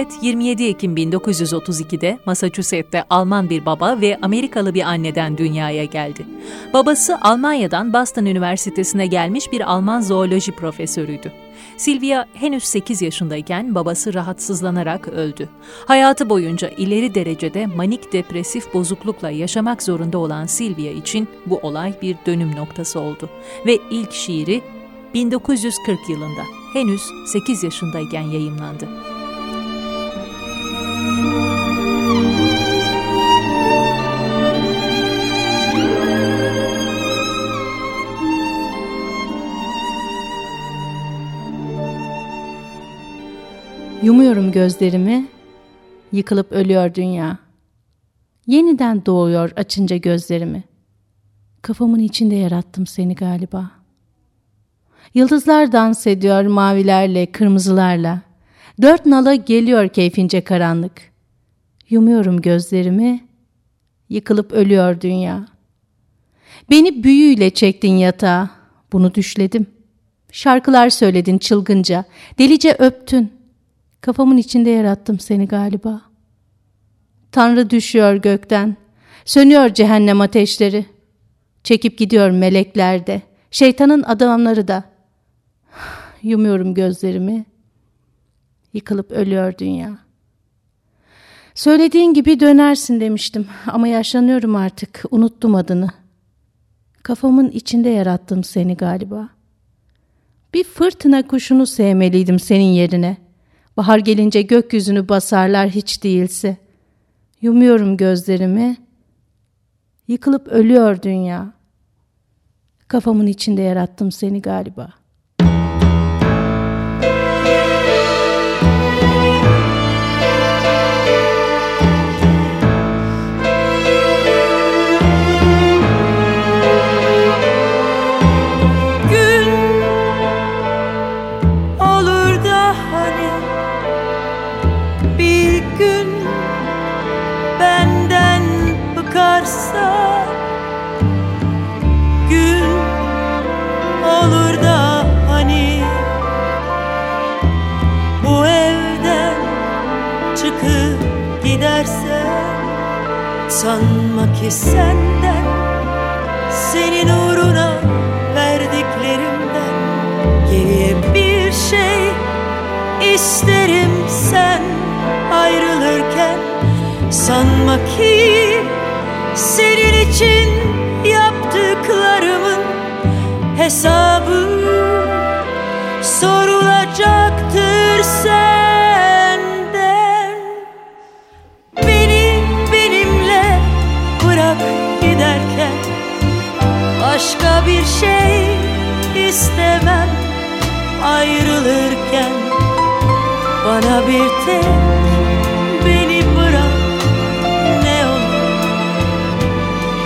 Plath 27 Ekim 1932'de Massachusetts'te Alman bir baba ve Amerikalı bir anneden dünyaya geldi. Babası Almanya'dan Boston Üniversitesi'ne gelmiş bir Alman zooloji profesörüydü. Sylvia henüz 8 yaşındayken babası rahatsızlanarak öldü. Hayatı boyunca ileri derecede manik depresif bozuklukla yaşamak zorunda olan Sylvia için bu olay bir dönüm noktası oldu ve ilk şiiri 1940 yılında henüz 8 yaşındayken yayımlandı. Yumuyorum gözlerimi, yıkılıp ölüyor dünya. Yeniden doğuyor açınca gözlerimi. Kafamın içinde yarattım seni galiba. Yıldızlar dans ediyor mavilerle, kırmızılarla. Dört nala geliyor keyfince karanlık. Yumuyorum gözlerimi, yıkılıp ölüyor dünya. Beni büyüyle çektin yatağa, bunu düşledim. Şarkılar söyledin çılgınca, delice öptün. Kafamın içinde yarattım seni galiba. Tanrı düşüyor gökten, sönüyor cehennem ateşleri. Çekip gidiyor melekler de, şeytanın adamları da. Yumuyorum gözlerimi, yıkılıp ölüyor dünya. Söylediğin gibi dönersin demiştim ama yaşlanıyorum artık, unuttum adını. Kafamın içinde yarattım seni galiba. Bir fırtına kuşunu sevmeliydim senin yerine.'' Bahar gelince gökyüzünü basarlar hiç değilse. Yumuyorum gözlerimi. Yıkılıp ölüyor dünya. Kafamın içinde yarattım seni galiba. Bir tek beni bırak. Ne olur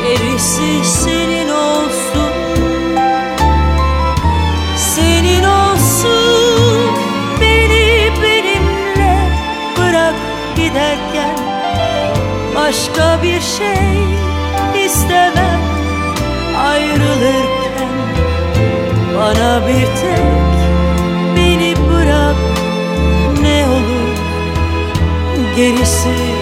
Gerisi senin olsun. Senin olsun beni benimle bırak giderken. Başka bir şey istemem. Ayrılırken Bana bir tek Gerisi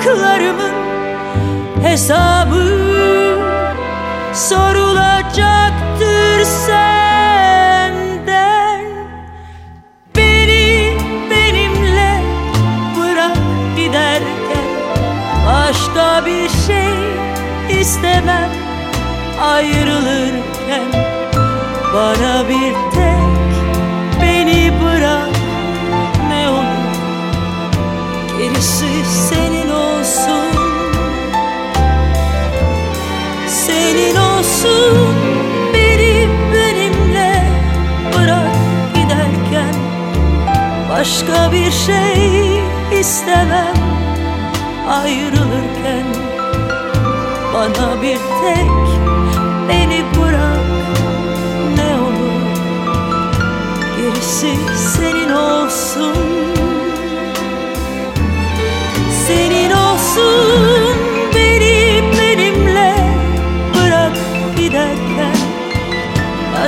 yaptıklarımın hesabı sorulacaktır senden. Beni benimle bırak giderken Başka bir şey istemem. Ayrılırken Bana bir tek beni bırak. Ne olur Gerisi senin olsun. Senin olsun beni benimle bırak giderken. Başka bir şey istemem ayrılırken. Bana bir tek beni bırak ne olur. Gerisi senin olsun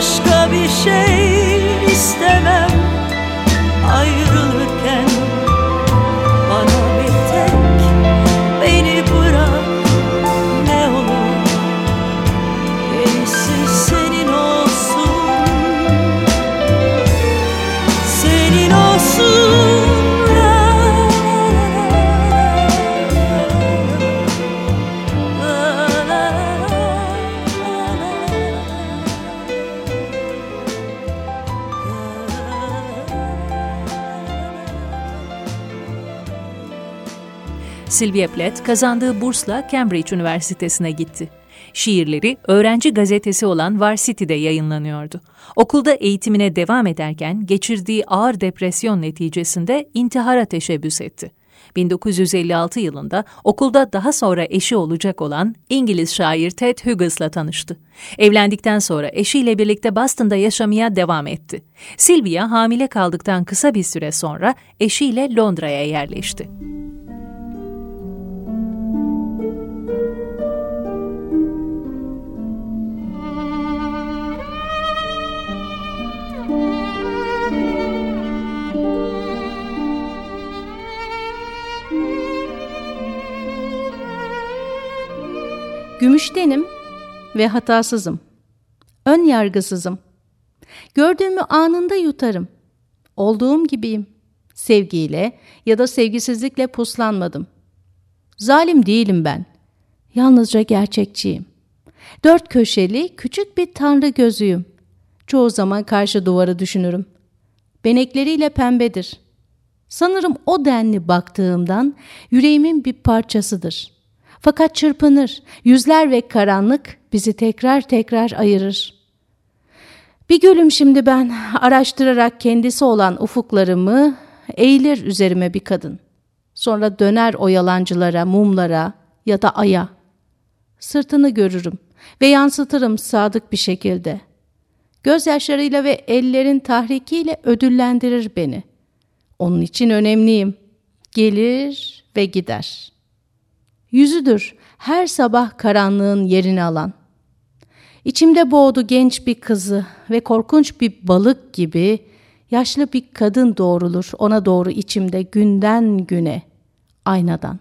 Başka bir şey Sylvia Plath kazandığı bursla Cambridge Üniversitesi'ne gitti. Şiirleri öğrenci gazetesi olan Varsity'de yayınlanıyordu. Okulda eğitimine devam ederken geçirdiği ağır depresyon neticesinde intihara teşebbüs etti. 1956 yılında okulda daha sonra eşi olacak olan İngiliz şair Ted Hugges'la tanıştı. Evlendikten sonra eşiyle birlikte Boston'da yaşamaya devam etti. Sylvia hamile kaldıktan kısa bir süre sonra eşiyle Londra'ya yerleşti. Gümüştenim ve hatasızım. Ön yargısızım. Gördüğümü anında yutarım. Olduğum gibiyim. Sevgiyle ya da sevgisizlikle puslanmadım. Zalim değilim ben. Yalnızca gerçekçiyim. Dört köşeli küçük bir tanrı gözüyüm. Çoğu zaman karşı duvarı düşünürüm. Benekleriyle pembedir. Sanırım o denli baktığımdan yüreğimin bir parçasıdır. Fakat çırpınır, yüzler ve karanlık bizi tekrar tekrar ayırır. Bir gülüm şimdi ben, araştırarak kendisi olan ufuklarımı, eğilir üzerime bir kadın. Sonra döner o yalancılara, mumlara ya da aya. Sırtını görürüm ve yansıtırım sadık bir şekilde. Gözyaşlarıyla ve ellerin tahrikiyle ödüllendirir beni. Onun için önemliyim. Gelir ve gider. Yüzüdür her sabah karanlığın yerini alan. İçimde boğdu genç bir kızı ve korkunç bir balık gibi yaşlı bir kadın doğrulur ona doğru içimde günden güne, aynadan.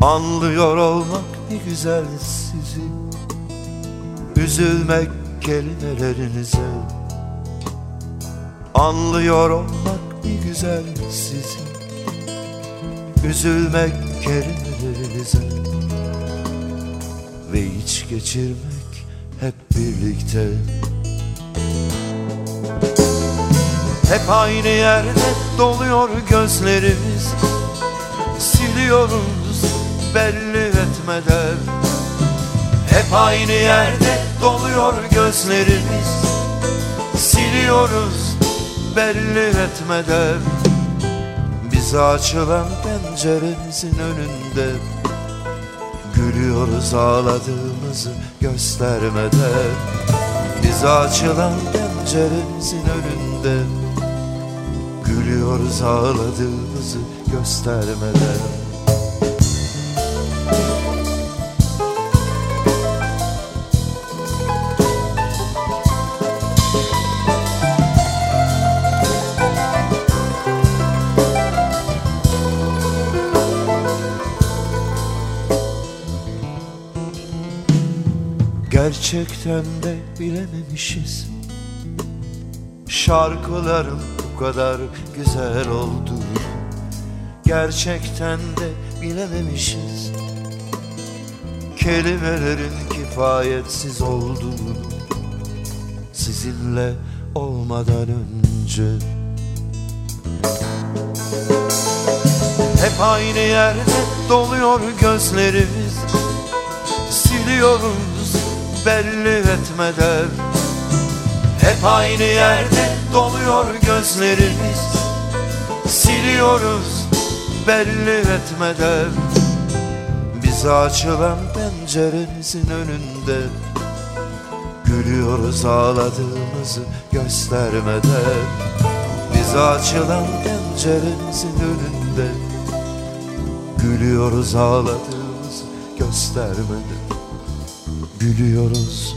Anlıyor olmak ne güzel sizi. Üzülmek kelimelerinize Anlıyor olmak ne güzel sizi. Üzülmek kelimelerinize Ve iç geçirmek hep birlikte. Hep aynı yerde doluyor gözlerimiz. Siliyoruz belli etmeden Hep aynı yerde doluyor gözlerimiz. Siliyoruz belli etmeden Bize açılan penceremizin önünde Gülüyoruz ağladığımızı göstermeden Bize açılan penceremizin önünde Gülüyoruz ağladığımızı göstermeden Gerçekten de bilememişiz. Şarkıların bu kadar güzel olduğunu Gerçekten de bilememişiz. Kelimelerin kifayetsiz olduğunu Sizinle olmadan önce. Hep aynı yerde doluyor gözlerimiz. Siliyoruz belli etmeden Hep aynı yerde doluyor gözlerimiz. Siliyoruz belli etmeden Bize açılan penceremizin önünde Gülüyoruz ağladığımızı göstermeden Bize açılan penceremizin önünde Gülüyoruz ağladığımızı göstermeden Gülüyoruz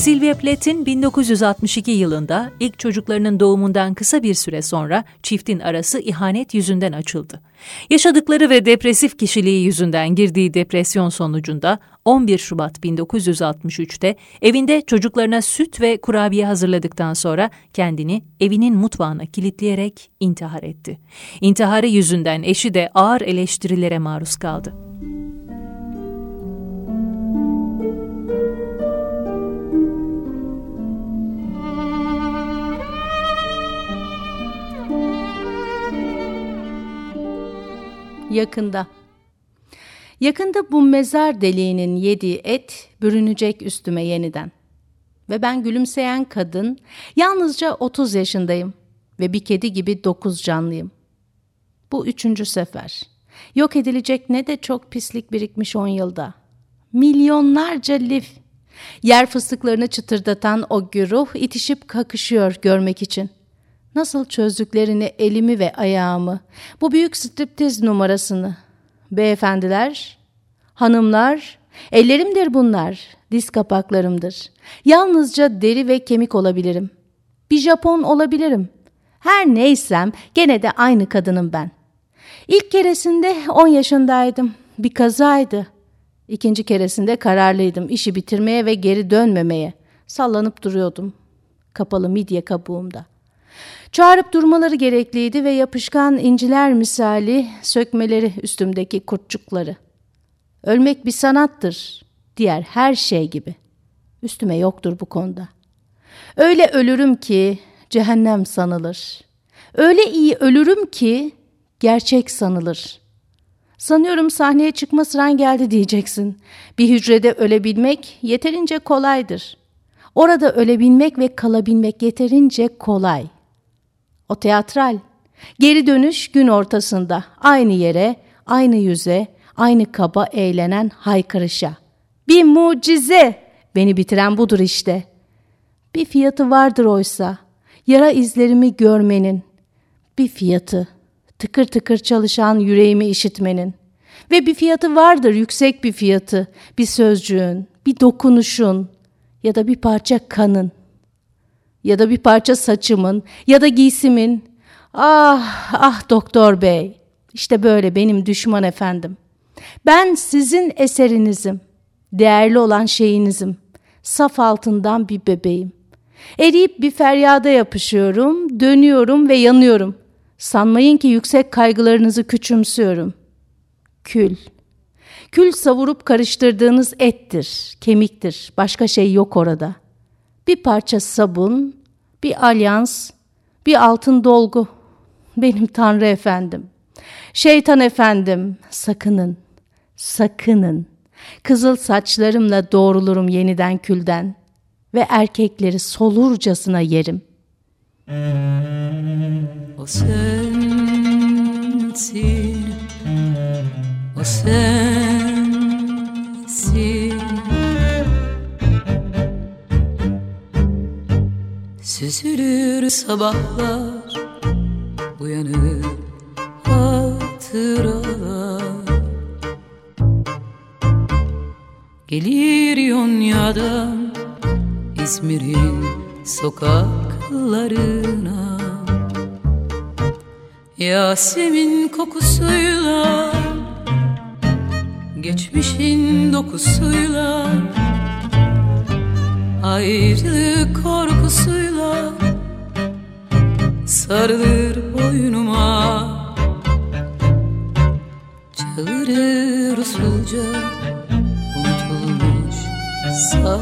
Sylvia Plath'in 1962 yılında ilk çocuklarının doğumundan kısa bir süre sonra çiftin arası ihanet yüzünden açıldı. Yaşadıkları ve depresif kişiliği yüzünden girdiği depresyon sonucunda 11 Şubat 1963'te evinde çocuklarına süt ve kurabiye hazırladıktan sonra kendini evinin mutfağına kilitleyerek intihar etti. İntiharı yüzünden eşi de ağır eleştirilere maruz kaldı. Yakında. Yakında bu mezar deliğinin yediği et bürünecek üstüme yeniden. Ve ben gülümseyen kadın yalnızca 30 yaşındayım ve bir kedi gibi dokuz canlıyım. Bu üçüncü sefer. Yok edilecek ne de çok pislik birikmiş on yılda. Milyonlarca lif. Yer fıstıklarını çıtırdatan o güruh itişip kakışıyor görmek için. Nasıl çözdüklerini elimi ve ayağımı, bu büyük striptiz numarasını. Beyefendiler, hanımlar, ellerimdir bunlar, diz kapaklarımdır. Yalnızca deri ve kemik olabilirim. Bir Japon olabilirim. Her neysem gene de aynı kadınım ben. İlk keresinde 10 yaşındaydım. Bir kazaydı. İkinci keresinde kararlıydım işi bitirmeye ve geri dönmemeye. Sallanıp duruyordum. Kapalı midye kabuğumda. Çağırıp durmaları gerekliydi ve yapışkan inciler misali sökmeleri üstümdeki kurtçukları. Ölmek bir sanattır, diğer her şey gibi. Üstüme yoktur bu konuda. Öyle ölürüm ki cehennem sanılır. Öyle iyi ölürüm ki gerçek sanılır. Sanıyorum sahneye çıkma sıran geldi diyeceksin. Bir hücrede ölebilmek yeterince kolaydır. Orada ölebilmek ve kalabilmek yeterince kolay. O teatral. Geri dönüş gün ortasında. Aynı yere, aynı yüze, Aynı kaba eğlenen haykırışa. Bir mucize! Beni bitiren budur işte. Bir fiyatı vardır oysa. Yara izlerimi görmenin. Bir fiyatı. Tıkır tıkır çalışan yüreğimi işitmenin. Ve bir fiyatı vardır yüksek bir fiyatı. Bir sözcüğün, bir dokunuşun ya da bir parça kanın. Ya da bir parça saçımın ya da giysimin. Ah ah doktor bey. İşte böyle benim düşman efendim. Ben sizin eserinizim. Değerli olan şeyinizim. Saf altından bir bebeğim. Eriyip bir feryada yapışıyorum, dönüyorum ve yanıyorum. Sanmayın ki yüksek kaygılarınızı küçümsüyorum. Kül. Kül savurup karıştırdığınız ettir, kemiktir. Başka şey yok orada. Bir parça sabun, bir alyans, bir altın dolgu. Benim Tanrı efendim. Şeytan efendim, sakının, sakının. Kızıl saçlarımla doğrulurum yeniden külden ve erkekleri solurcasına yerim. O sensin O sensin Süzülür sabahlar Uyanır hatıralar. Gelir Yonya'dan İzmir'in sokaklarına. Yasemin kokusuyla Geçmişin dokusuyla. Ayrılık korkusuyla Sarılır boynuma. Çağırır usulca Unutulmuş saf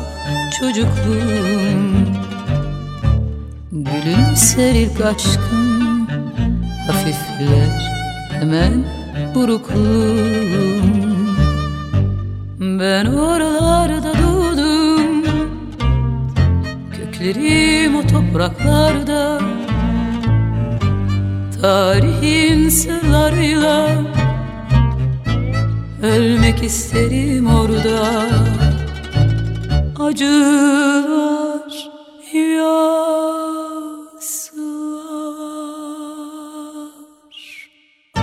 çocukluğum. Gülümser ilk aşkım Hafifler hemen burukluğum Ben oralarda doğdum Köklerim o topraklarda Tarihin sırlarıyla Ölmek isterim orada. Acılar yaslar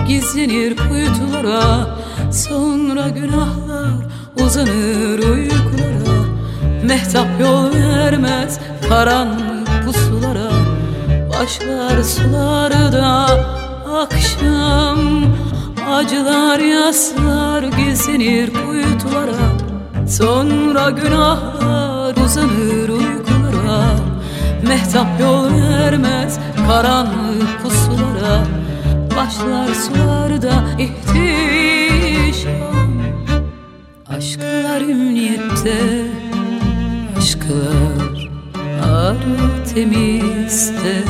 Gizlenir kuytulara Sonra günahlar uzanır uykulara. Mehtap yol vermez karanlık pusulara Başlar sularda akşam. Acılar yaslar gizlenir kuytulara. Sonra günahlar uzanır uykulara. Mehtap yol vermez karanlık pusulara. Başlar sularda ihtişam. Aşklar ümniyette Aşklar Artemis'te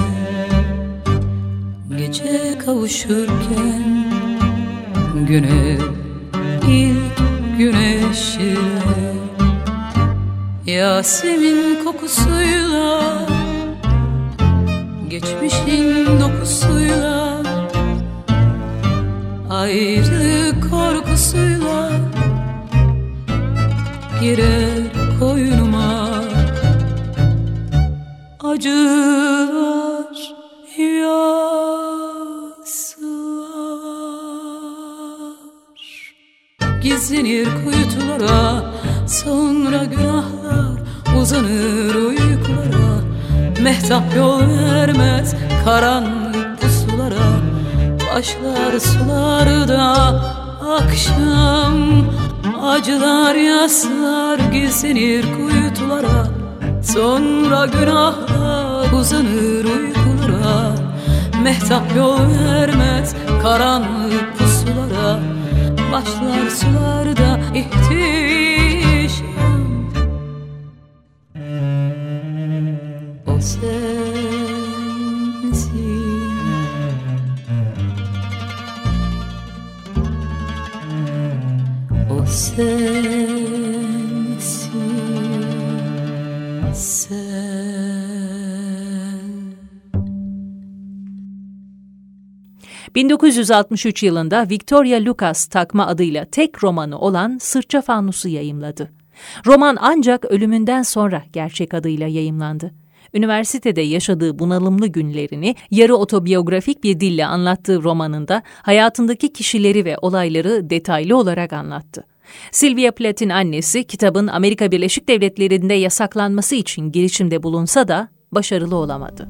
Gece kavuşurken Güne ilk güneşi Yasemin kokusuyla Geçmişin dokusuyla Ayrı korkusuyla Girer koynuma Acılar uzanır uykulara Mehtap yol vermez karanlık pusulara. Başlar sularda akşam Acılar yaslar gizlenir kuytulara Sonra günahlar uzanır uykulara Mehtap yol vermez karanlık pusulara. Başlar sularda ihtişam sensin Sen 1963 yılında Victoria Lucas takma adıyla tek romanı olan Sırça Fanusu yayımladı. Roman ancak ölümünden sonra gerçek adıyla yayımlandı. Üniversitede yaşadığı bunalımlı günlerini yarı otobiyografik bir dille anlattığı romanında hayatındaki kişileri ve olayları detaylı olarak anlattı. Sylvia Plath'in annesi kitabın Amerika Birleşik Devletleri'nde yasaklanması için girişimde bulunsa da başarılı olamadı.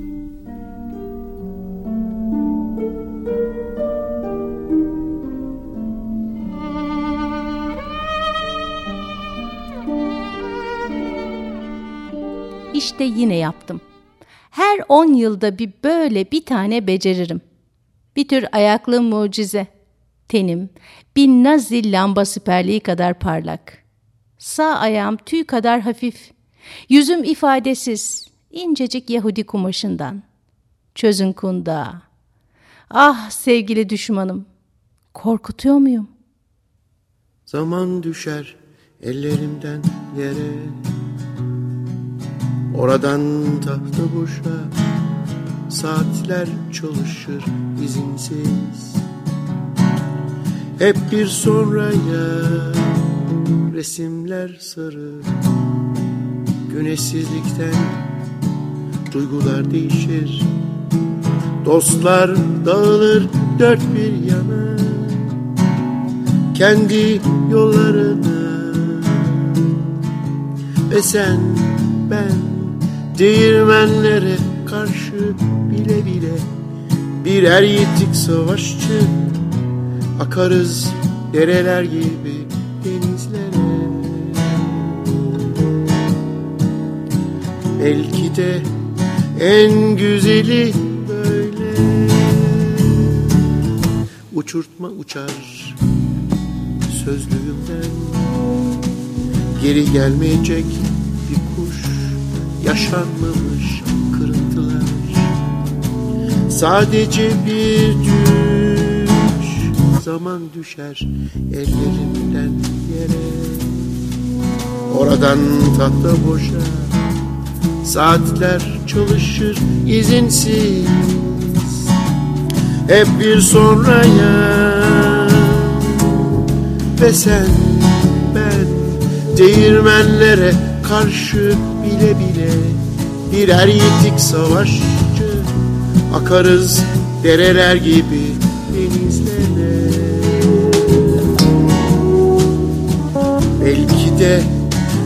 İşte yine yaptım. Her on yılda bir böyle bir tane beceririm. Bir tür ayaklı mucize. Tenim bir nazil lamba süperliği kadar parlak. Sağ ayağım tüy kadar hafif. Yüzüm ifadesiz, incecik Yahudi kumaşından. Çözün kunda. Ah sevgili düşmanım, korkutuyor muyum? Zaman düşer ellerimden yere Oradan tahta boşa Saatler çalışır izinsiz Hep bir sonraya Resimler sarı. Güneşsizlikten Duygular değişir. Dostlar dağılır dört bir yana. Kendi yollarına. Ve sen ben Değirmenlere karşı bile bile Birer yitik savaşçı Akarız dereler gibi denizlere. Belki de en güzeli böyle. Uçurtma uçar sözlüğümden. Geri gelmeyecek yaşanmamış kırıntılar. Sadece bir düş zaman düşer ellerimden yere. Oradan tahta boşa saatler çalışır izinsiz. Hep bir sonraya ve sen ben değirmenlere karşı bile bile birer yitik savaşçı Akarız dereler gibi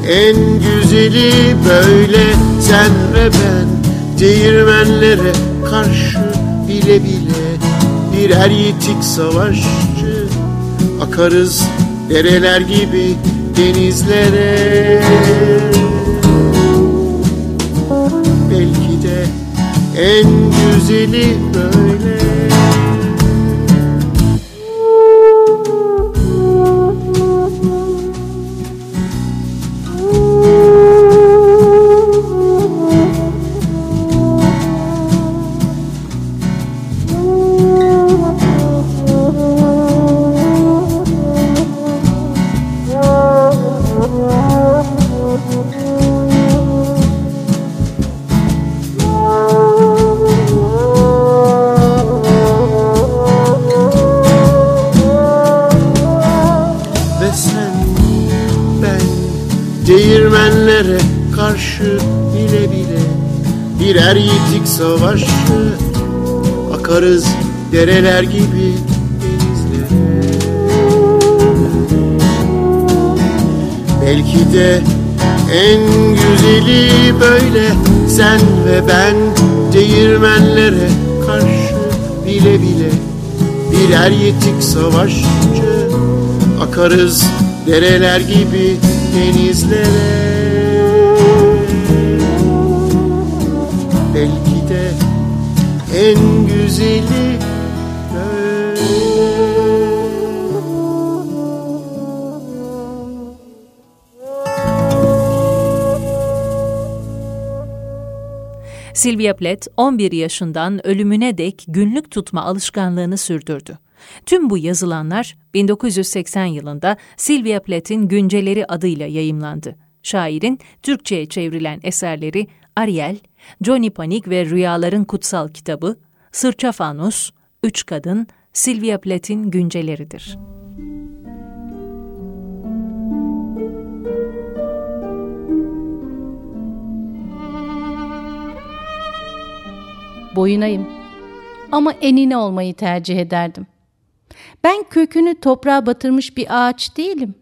en güzeli böyle sen ve ben Değirmenlere karşı bile bile birer yitik savaşçı Akarız dereler gibi denizlere. En güzeli böyle Yitik savaşçı Akarız dereler gibi denizlere Belki de en güzeli böyle Sylvia Plath 11 yaşından ölümüne dek günlük tutma alışkanlığını sürdürdü. Tüm bu yazılanlar 1980 yılında Sylvia Plath'in Günceleri adıyla yayımlandı. Şairin Türkçe'ye çevrilen eserleri Ariel, Johnny Panik ve Rüyaların Kutsal Kitabı, Sırça Fanus, Üç Kadın, Sylvia Plath'in günceleridir. Boyunayım ama enine olmayı tercih ederdim. Ben kökünü toprağa batırmış bir ağaç değilim.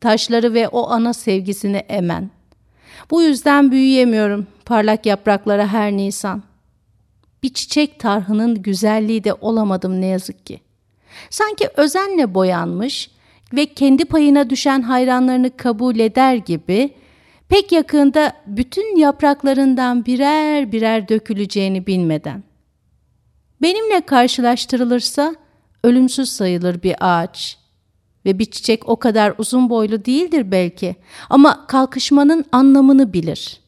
Taşları ve o ana sevgisini emen. Bu yüzden büyüyemiyorum parlak yapraklara her nisan. Bir çiçek tarhının güzelliği de olamadım ne yazık ki. Sanki özenle boyanmış ve kendi payına düşen hayranlarını kabul eder gibi pek yakında bütün yapraklarından birer birer döküleceğini bilmeden. Benimle karşılaştırılırsa ölümsüz sayılır bir ağaç ve bir çiçek o kadar uzun boylu değildir belki ama kalkışmanın anlamını bilir.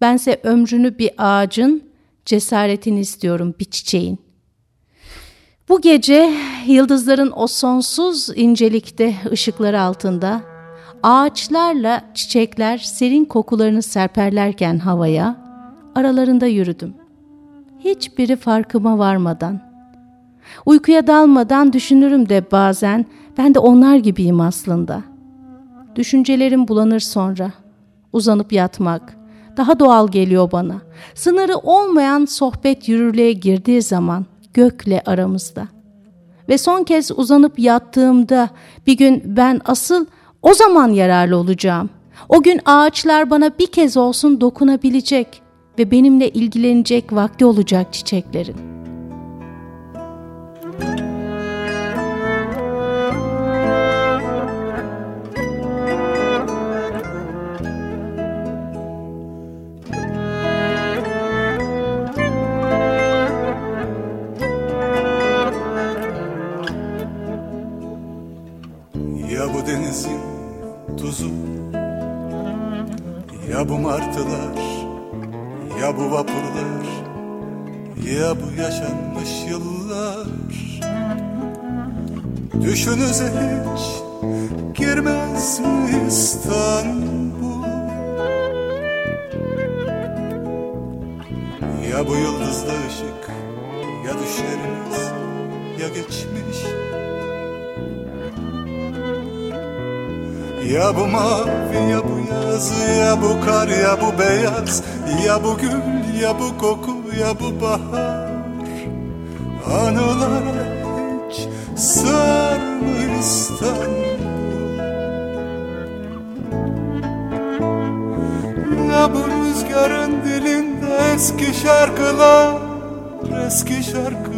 Bense ömrünü bir ağacın, cesaretini istiyorum bir çiçeğin. Bu gece yıldızların o sonsuz incelikte ışıkları altında ağaçlarla çiçekler serin kokularını serperlerken havaya aralarında yürüdüm. Hiçbiri farkıma varmadan. Uykuya dalmadan düşünürüm de bazen ben de onlar gibiyim aslında. Düşüncelerim bulanır sonra. Uzanıp yatmak daha doğal geliyor bana. Sınırı olmayan sohbet yürürlüğe girdiği zaman gökle aramızda. Ve son kez uzanıp yattığımda bir gün ben asıl o zaman yararlı olacağım. O gün ağaçlar bana bir kez olsun dokunabilecek ve benimle ilgilenecek vakti olacak çiçeklerin.'' Hiç Girmez mi İstanbul Ya bu yıldızlı ışık Ya düşlerimiz Ya geçmiş. Ya bu mavi ya bu yaz ya bu kar ya bu beyaz Ya bu gül ya bu koku ya bu bahar. Anılara mı İstanbul Ya bu rüzgarın dilinde eski şarkılar Eski şarkılar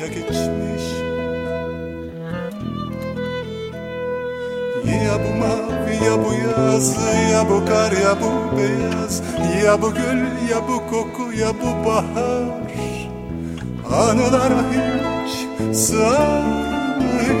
ya geçmiş. Ya bu mavi ya bu yaz Ya bu kar ya bu beyaz Ya bu gül ya bu koku ya bu bahar. Anılara hiç İstanbul